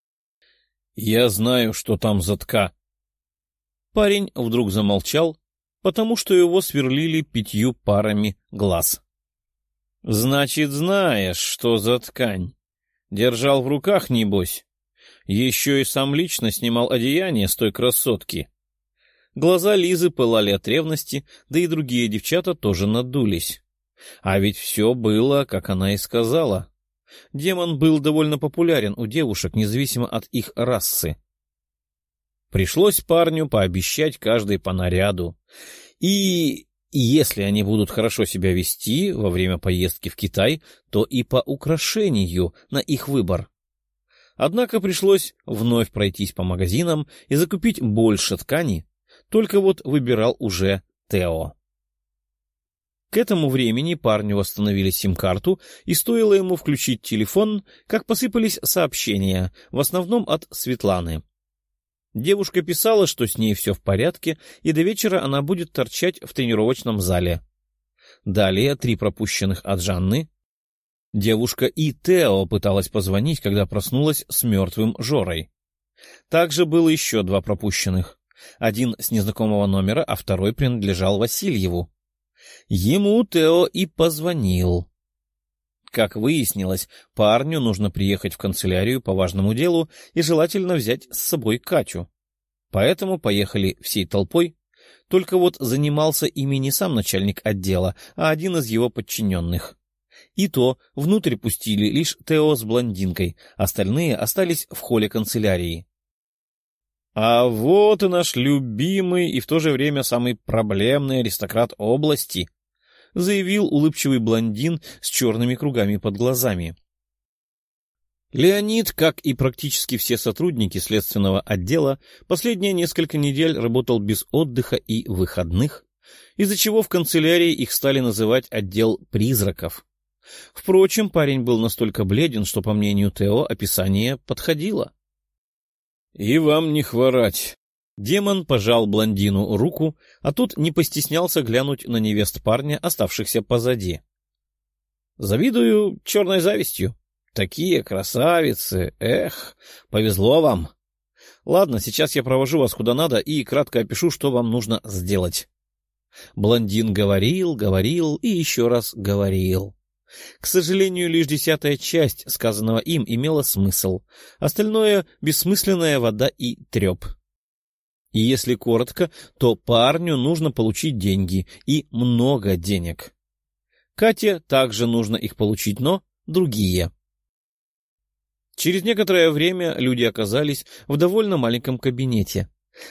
— Я знаю, что там затка. Парень вдруг замолчал, потому что его сверлили пятью парами глаз. — Значит, знаешь, что за ткань. Держал в руках, небось. Еще и сам лично снимал одеяние с той красотки. Глаза Лизы пылали от ревности, да и другие девчата тоже надулись. А ведь все было, как она и сказала. Демон был довольно популярен у девушек, независимо от их расы. Пришлось парню пообещать каждой по наряду. И если они будут хорошо себя вести во время поездки в Китай, то и по украшению на их выбор. Однако пришлось вновь пройтись по магазинам и закупить больше ткани, только вот выбирал уже Тео. К этому времени парню восстановили сим-карту, и стоило ему включить телефон, как посыпались сообщения, в основном от Светланы. Девушка писала, что с ней все в порядке, и до вечера она будет торчать в тренировочном зале. Далее три пропущенных от Жанны. Девушка и Тео пыталась позвонить, когда проснулась с мертвым Жорой. Также было еще два пропущенных. Один с незнакомого номера, а второй принадлежал Васильеву. Ему Тео и позвонил. Как выяснилось, парню нужно приехать в канцелярию по важному делу и желательно взять с собой Катю. Поэтому поехали всей толпой, только вот занимался ими не сам начальник отдела, а один из его подчиненных. И то внутрь пустили лишь Тео с блондинкой, остальные остались в холле канцелярии. А вот и наш любимый и в то же время самый проблемный аристократ области, заявил улыбчивый блондин с черными кругами под глазами. Леонид, как и практически все сотрудники следственного отдела, последние несколько недель работал без отдыха и выходных, из-за чего в канцелярии их стали называть отдел призраков. Впрочем, парень был настолько бледен, что, по мнению Тео, описание подходило. — И вам не хворать, Демон пожал блондину руку, а тут не постеснялся глянуть на невест парня, оставшихся позади. «Завидую черной завистью. Такие красавицы! Эх, повезло вам! Ладно, сейчас я провожу вас куда надо и кратко опишу, что вам нужно сделать». Блондин говорил, говорил и еще раз говорил. К сожалению, лишь десятая часть сказанного им имела смысл, остальное — бессмысленная вода и треп. И если коротко, то парню нужно получить деньги, и много денег. Кате также нужно их получить, но другие. Через некоторое время люди оказались в довольно маленьком кабинете.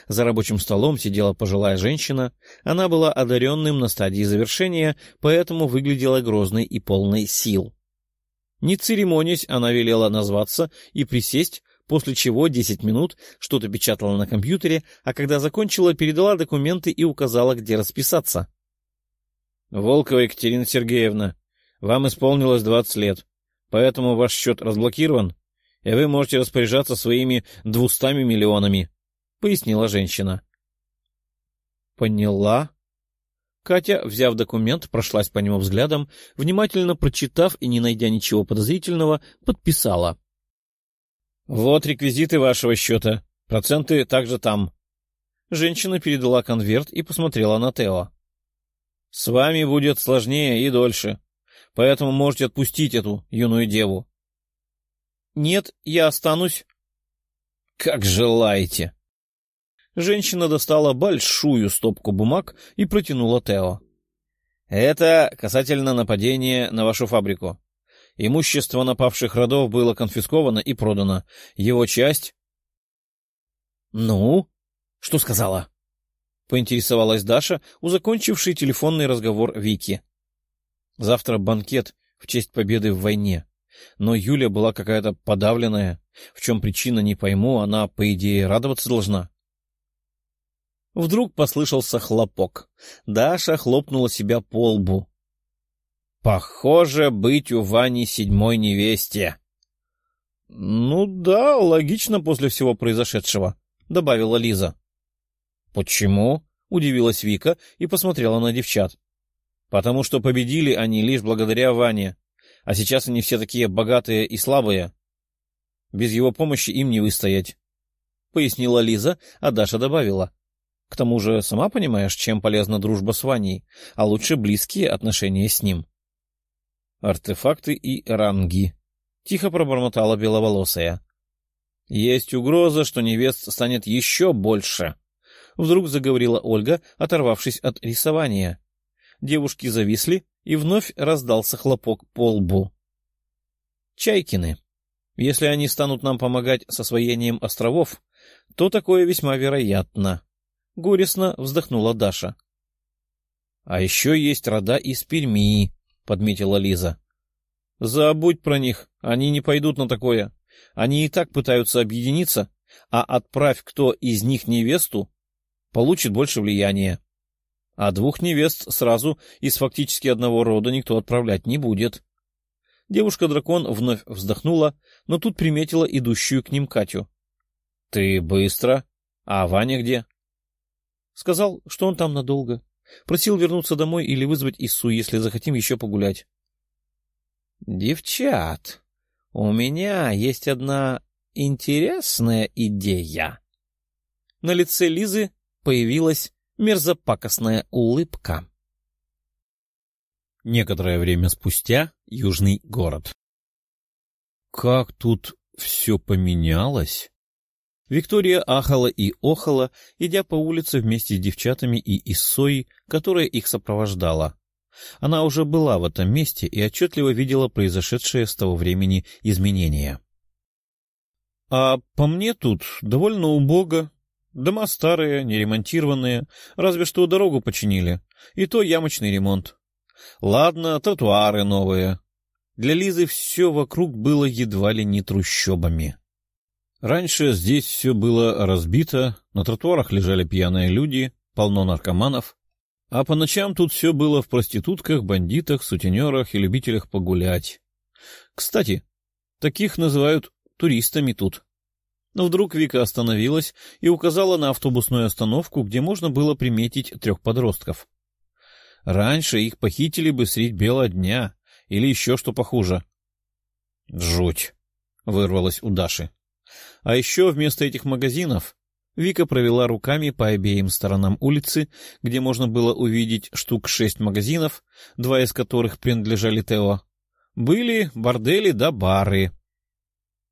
За рабочим столом сидела пожилая женщина. Она была одаренным на стадии завершения, поэтому выглядела грозной и полной сил. Не церемонясь, она велела назваться и присесть, после чего десять минут что-то печатала на компьютере, а когда закончила, передала документы и указала, где расписаться. — Волкова Екатерина Сергеевна, вам исполнилось двадцать лет, поэтому ваш счет разблокирован, и вы можете распоряжаться своими двустами миллионами, — пояснила женщина. — Поняла. Катя, взяв документ, прошлась по нему взглядом, внимательно прочитав и, не найдя ничего подозрительного, подписала. — «Вот реквизиты вашего счета. Проценты также там». Женщина передала конверт и посмотрела на Тео. «С вами будет сложнее и дольше, поэтому можете отпустить эту юную деву». «Нет, я останусь». «Как желаете». Женщина достала большую стопку бумаг и протянула Тео. «Это касательно нападения на вашу фабрику. Имущество напавших родов было конфисковано и продано. Его часть... — Ну? Что сказала? — поинтересовалась Даша, узакончивший телефонный разговор Вики. — Завтра банкет в честь победы в войне. Но Юля была какая-то подавленная. В чем причина, не пойму, она, по идее, радоваться должна. Вдруг послышался хлопок. Даша хлопнула себя по лбу. Похоже быть у Вани седьмой невесте. — Ну да, логично после всего произошедшего, — добавила Лиза. — Почему? — удивилась Вика и посмотрела на девчат. — Потому что победили они лишь благодаря Ване, а сейчас они все такие богатые и слабые. Без его помощи им не выстоять, — пояснила Лиза, а Даша добавила. — К тому же, сама понимаешь, чем полезна дружба с Ваней, а лучше близкие отношения с ним. — артефакты и ранги. Тихо пробормотала беловолосая. Есть угроза, что невест станет еще больше. Вдруг заговорила Ольга, оторвавшись от рисования. Девушки зависли, и вновь раздался хлопок по лбу. Чайкины. Если они станут нам помогать с освоением островов, то такое весьма вероятно. Горестно вздохнула Даша. — А еще есть рода из Перми, — подметила Лиза. — Забудь про них, они не пойдут на такое. Они и так пытаются объединиться, а отправь кто из них невесту, получит больше влияния. А двух невест сразу из фактически одного рода никто отправлять не будет. Девушка-дракон вновь вздохнула, но тут приметила идущую к ним Катю. — Ты быстро? А Ваня где? — Сказал, что он там надолго. Просил вернуться домой или вызвать Ису, если захотим еще погулять. — Девчат, у меня есть одна интересная идея. На лице Лизы появилась мерзопакостная улыбка. Некоторое время спустя — южный город. «Как тут все поменялось?» Виктория ахала и охала, идя по улице вместе с девчатами и Иссой, которая их сопровождала. Она уже была в этом месте и отчетливо видела произошедшее с того времени изменения. — А по мне тут довольно убого. Дома старые, неремонтированные, разве что дорогу починили, и то ямочный ремонт. Ладно, тротуары новые. Для Лизы все вокруг было едва ли не трущобами. Раньше здесь все было разбито, на тротуарах лежали пьяные люди, полно наркоманов, а по ночам тут все было в проститутках, бандитах, сутенерах и любителях погулять. Кстати, таких называют туристами тут. Но вдруг Вика остановилась и указала на автобусную остановку, где можно было приметить трех подростков. Раньше их похитили бы средь бела дня или еще что похуже. «Жуть!» — вырвалось у Даши. А еще вместо этих магазинов Вика провела руками по обеим сторонам улицы, где можно было увидеть штук шесть магазинов, два из которых принадлежали Тео. Были бордели да бары.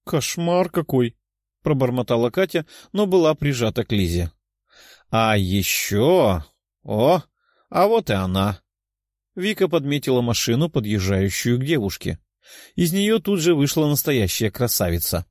«Кошмар какой!» — пробормотала Катя, но была прижата к Лизе. «А еще... О, а вот и она. Вика подметила машину, подъезжающую к девушке. Из нее тут же вышла настоящая красавица.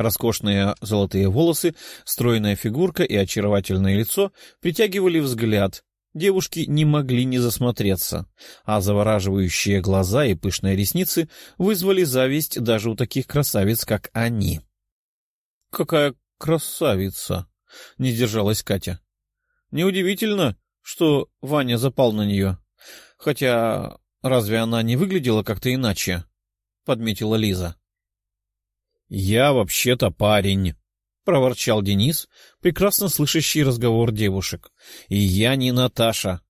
Роскошные золотые волосы, стройная фигурка и очаровательное лицо притягивали взгляд. Девушки не могли не засмотреться, а завораживающие глаза и пышные ресницы вызвали зависть даже у таких красавиц, как они. — Какая красавица! — не сдержалась Катя. — Неудивительно, что Ваня запал на нее. Хотя разве она не выглядела как-то иначе? — подметила Лиза. — Я вообще-то парень, — проворчал Денис, прекрасно слышащий разговор девушек. — И я не Наташа.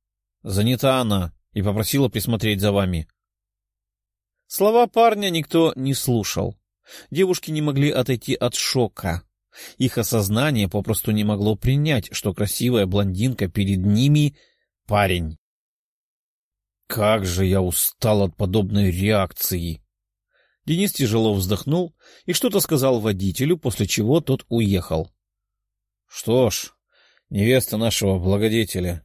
Занята она и попросила присмотреть за вами. Слова парня никто не слушал. Девушки не могли отойти от шока. Их осознание попросту не могло принять, что красивая блондинка перед ними — парень. Как же я устал от подобной реакции! Денис тяжело вздохнул и что-то сказал водителю, после чего тот уехал. — Что ж, невеста нашего благодетеля.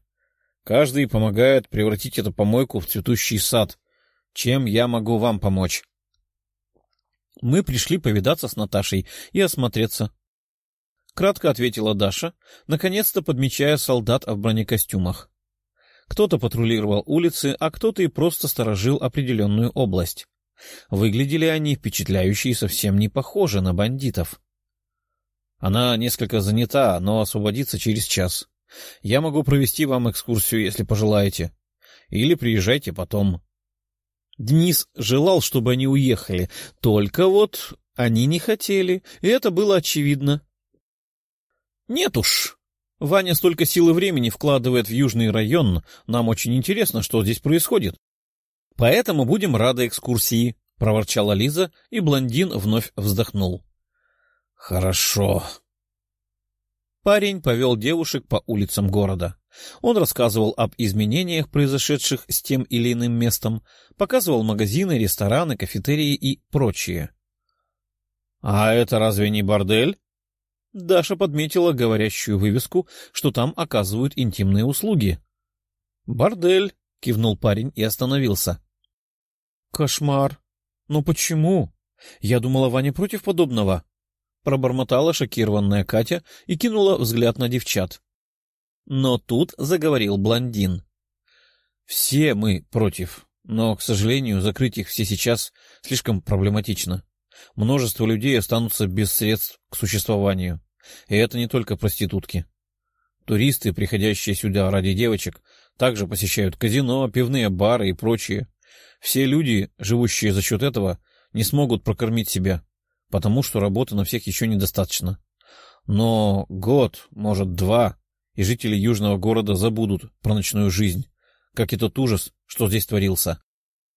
Каждый помогает превратить эту помойку в цветущий сад. Чем я могу вам помочь? Мы пришли повидаться с Наташей и осмотреться, — кратко ответила Даша, наконец-то подмечая солдат в бронекостюмах. Кто-то патрулировал улицы, а кто-то и просто сторожил определенную область. Выглядели они впечатляюще и совсем не похожи на бандитов. Она несколько занята, но освободится через час. Я могу провести вам экскурсию, если пожелаете. Или приезжайте потом. Денис желал, чтобы они уехали, только вот они не хотели, и это было очевидно. Нет уж. Ваня столько сил и времени вкладывает в южный район. Нам очень интересно, что здесь происходит. Поэтому будем рады экскурсии, — проворчала Лиза, и блондин вновь вздохнул. Хорошо. Парень повел девушек по улицам города. Он рассказывал об изменениях, произошедших с тем или иным местом, показывал магазины, рестораны, кафетерии и прочее. — А это разве не бордель? Даша подметила говорящую вывеску, что там оказывают интимные услуги. «Бордель», — кивнул парень и остановился. «Кошмар! Но почему? Я думала, Ваня против подобного». Пробормотала шокированная Катя и кинула взгляд на девчат. Но тут заговорил блондин. «Все мы против, но, к сожалению, закрыть их все сейчас слишком проблематично. Множество людей останутся без средств к существованию. И это не только проститутки. Туристы, приходящие сюда ради девочек, также посещают казино, пивные бары и прочее. Все люди, живущие за счет этого, не смогут прокормить себя, потому что работы на всех еще недостаточно. Но год, может, два, и жители южного города забудут про ночную жизнь, как и тот ужас, что здесь творился.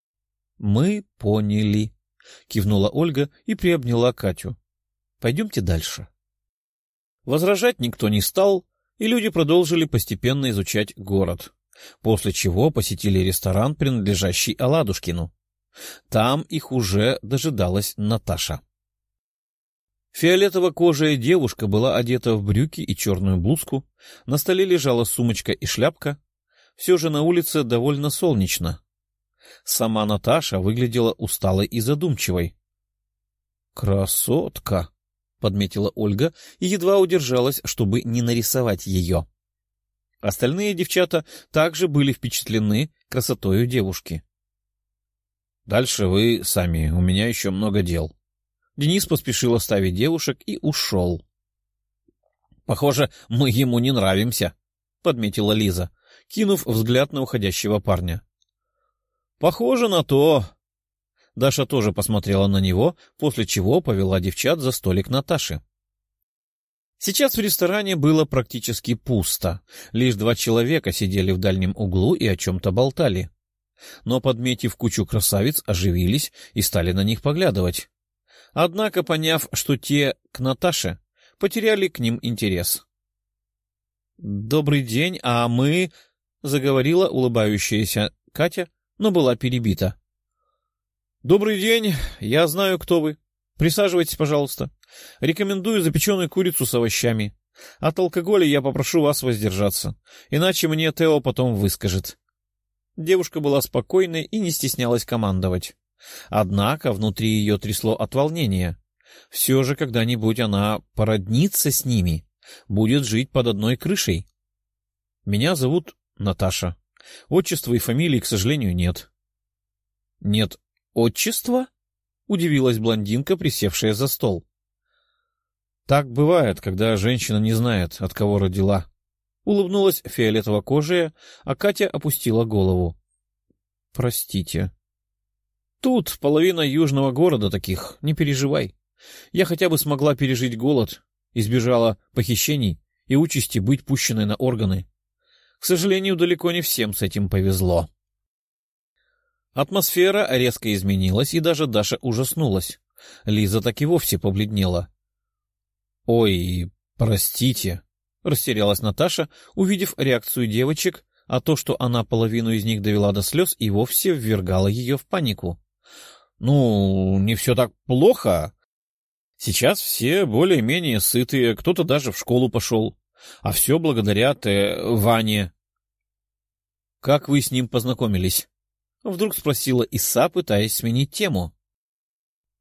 — Мы поняли, — кивнула Ольга и приобняла Катю. — Пойдемте дальше. Возражать никто не стал, и люди продолжили постепенно изучать город после чего посетили ресторан, принадлежащий Аладушкину. Там их уже дожидалась Наташа. Фиолетово-кожая девушка была одета в брюки и черную блузку, на столе лежала сумочка и шляпка. Все же на улице довольно солнечно. Сама Наташа выглядела усталой и задумчивой. «Красотка!» — подметила Ольга и едва удержалась, чтобы не нарисовать ее. Остальные девчата также были впечатлены красотою девушки. «Дальше вы сами, у меня еще много дел». Денис поспешил оставить девушек и ушел. «Похоже, мы ему не нравимся», — подметила Лиза, кинув взгляд на уходящего парня. «Похоже на то». Даша тоже посмотрела на него, после чего повела девчат за столик Наташи. Сейчас в ресторане было практически пусто. Лишь два человека сидели в дальнем углу и о чем-то болтали. Но, подметив кучу красавиц, оживились и стали на них поглядывать. Однако, поняв, что те к Наташе, потеряли к ним интерес. «Добрый день, а мы...» — заговорила улыбающаяся Катя, но была перебита. «Добрый день, я знаю, кто вы. Присаживайтесь, пожалуйста. Рекомендую запеченную курицу с овощами. От алкоголя я попрошу вас воздержаться, иначе мне Тео потом выскажет. Девушка была спокойной и не стеснялась командовать. Однако внутри ее трясло от волнения. Все же когда-нибудь она породнится с ними, будет жить под одной крышей. Меня зовут Наташа. Отчества и фамилии, к сожалению, нет. — Нет отчества? — удивилась блондинка, присевшая за стол. Так бывает, когда женщина не знает, от кого родила. Улыбнулась фиолетово-кожая, а Катя опустила голову. — Простите. — Тут половина южного города таких, не переживай. Я хотя бы смогла пережить голод, избежала похищений и участи быть пущенной на органы. К сожалению, далеко не всем с этим повезло. Атмосфера резко изменилась, и даже Даша ужаснулась. Лиза так и вовсе побледнела. «Ой, простите», — растерялась Наташа, увидев реакцию девочек, а то, что она половину из них довела до слез, и вовсе ввергало ее в панику. «Ну, не все так плохо. Сейчас все более-менее сытые, кто-то даже в школу пошел. А все благодаря ты, Ване». «Как вы с ним познакомились?» — вдруг спросила Иса, пытаясь сменить тему.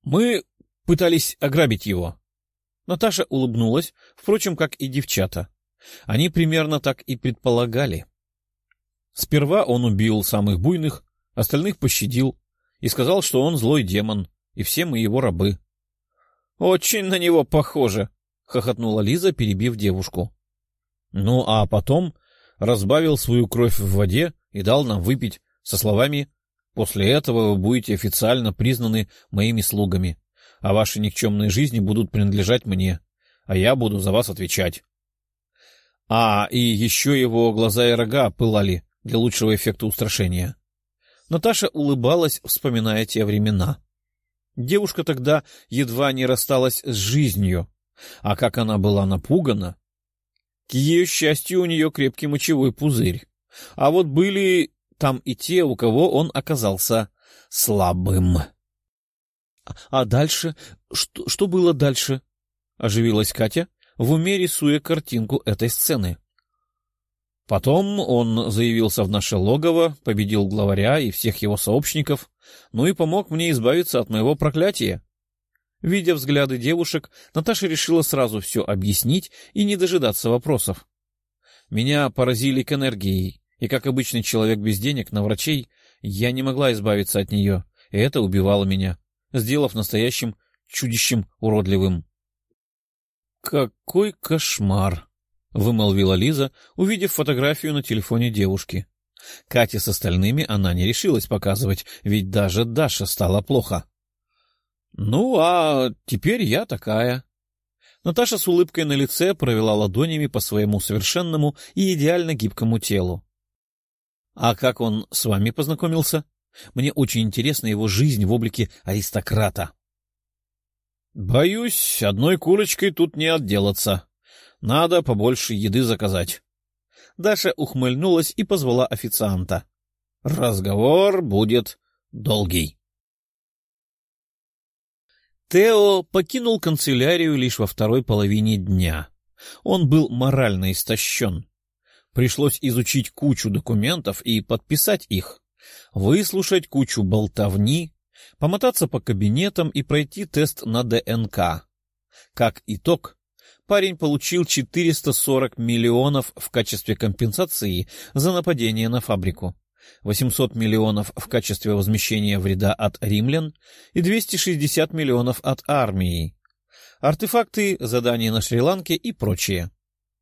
«Мы пытались ограбить его», Наташа улыбнулась, впрочем, как и девчата. Они примерно так и предполагали. Сперва он убил самых буйных, остальных пощадил и сказал, что он злой демон, и все мы его рабы. — Очень на него похоже, — хохотнула Лиза, перебив девушку. Ну, а потом разбавил свою кровь в воде и дал нам выпить со словами «После этого вы будете официально признаны моими слугами а ваши никчемные жизни будут принадлежать мне, а я буду за вас отвечать. А, и еще его глаза и рога пылали для лучшего эффекта устрашения. Наташа улыбалась, вспоминая те времена. Девушка тогда едва не рассталась с жизнью, а как она была напугана. К ее счастью, у нее крепкий мочевой пузырь. А вот были там и те, у кого он оказался слабым. — А дальше? Что, что было дальше? — оживилась Катя, в уме рисуя картинку этой сцены. Потом он заявился в наше логово, победил главаря и всех его сообщников, ну и помог мне избавиться от моего проклятия. Видя взгляды девушек, Наташа решила сразу все объяснить и не дожидаться вопросов. Меня поразили к энергией, и как обычный человек без денег на врачей, я не могла избавиться от нее, и это убивало меня, сделав настоящим чудищем уродливым. «Какой кошмар!» — вымолвила Лиза, увидев фотографию на телефоне девушки. Кате с остальными она не решилась показывать, ведь даже Даша стала плохо. «Ну, а теперь я такая». Наташа с улыбкой на лице провела ладонями по своему совершенному и идеально гибкому телу. «А как он с вами познакомился? Мне очень интересна его жизнь в облике аристократа». «Боюсь, одной курочкой тут не отделаться. Надо побольше еды заказать». Даша ухмыльнулась и позвала официанта. «Разговор будет долгий». Тео покинул канцелярию лишь во второй половине дня. Он был морально истощен. Пришлось изучить кучу документов и подписать их, выслушать кучу болтовни, помотаться по кабинетам и пройти тест на ДНК. Как итог, парень получил 440 миллионов в качестве компенсации за нападение на фабрику, 800 миллионов в качестве возмещения вреда от римлян и 260 миллионов от армии, артефакты, задания на Шри-Ланке и прочее.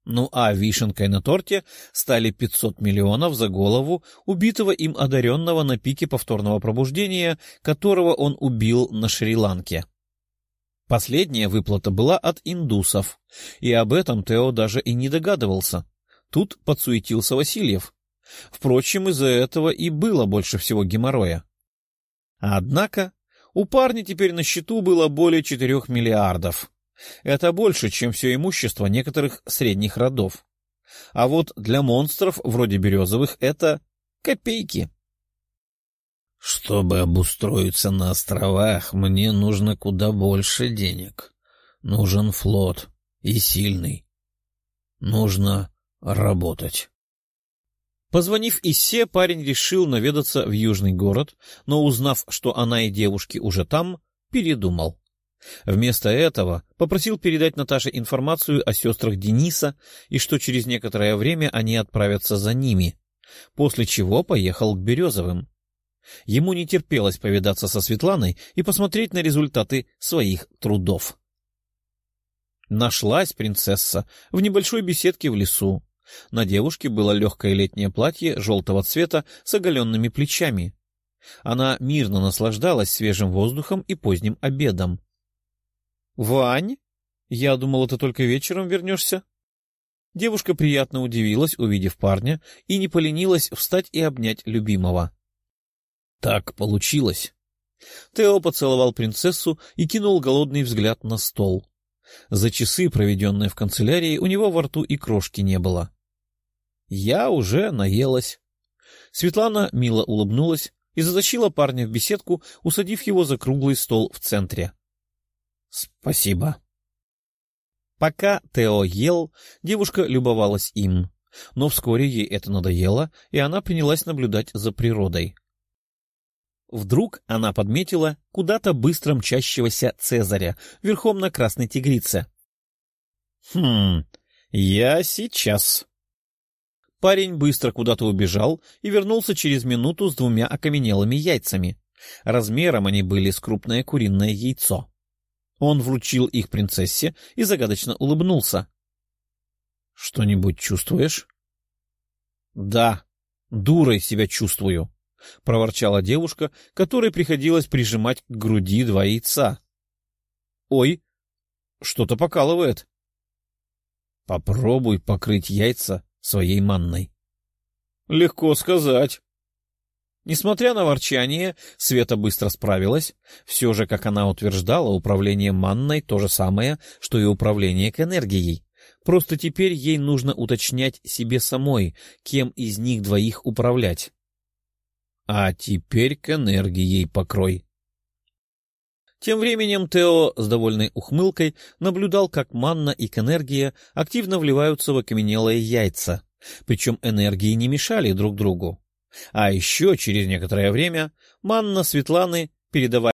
Ну а вишенкой на торте стали 500 миллионов за голову убитого им одаренного на пике повторного пробуждения, которого он убил на Шри-Ланке. Последняя выплата была от индусов, и об этом Тео даже и не догадывался. Тут подсуетился Васильев. Впрочем, из-за этого и было больше всего геморроя. Однако у парня теперь на счету было более четырех миллиардов. Это больше, чем все имущество некоторых средних родов. А вот для монстров, вроде Березовых, это копейки. Чтобы обустроиться на островах, мне нужно куда больше денег. Нужен флот и сильный. Нужно работать. Позвонив Иссе, парень решил наведаться в южный город, но, узнав, что она и девушки уже там, передумал. Вместо этого попросил передать Наташе информацию о сестрах Дениса и что через некоторое время они отправятся за ними, после чего поехал к Березовым. Ему не терпелось повидаться со Светланой и посмотреть на результаты своих трудов. Нашлась принцесса в небольшой беседке в лесу. На девушке было легкое летнее платье желтого цвета с оголенными плечами. Она мирно наслаждалась свежим воздухом и поздним обедом. — Вань, я думал, ты только вечером вернешься. Девушка приятно удивилась, увидев парня, и не поленилась встать и обнять любимого. Так получилось. Тео поцеловал принцессу и кинул голодный взгляд на стол. За часы, проведенные в канцелярии, у него во рту и крошки не было. Я уже наелась. Светлана мило улыбнулась и затащила парня в беседку, усадив его за круглый стол в центре. Спасибо. Пока Тео ел, девушка любовалась им, но вскоре ей это надоело, и она принялась наблюдать за природой. Вдруг она подметила куда-то быстро мчащегося Цезаря верхом на красной тигрице. «Хм, я сейчас». Парень быстро куда-то убежал и вернулся через минуту с двумя окаменелыми яйцами. Размером они были с крупное куриное яйцо. Он вручил их принцессе и загадочно улыбнулся. — Что-нибудь чувствуешь? — Да, дурой себя чувствую, — проворчала девушка, которой приходилось прижимать к груди два яйца. — Ой, что-то покалывает. — Попробуй покрыть яйца своей манной. — Легко сказать. Несмотря на ворчание, Света быстро справилась. Все же, как она утверждала, управление манной — то же самое, что и управление к энергией. Просто теперь ей нужно уточнять себе самой, кем из них двоих управлять. А теперь к энергией покрой. Тем временем Тео с довольной ухмылкой наблюдал, как манна и энергия активно вливаются в окаменелые яйца, причем энергии не мешали друг другу. А еще через некоторое время манна Светланы, передавая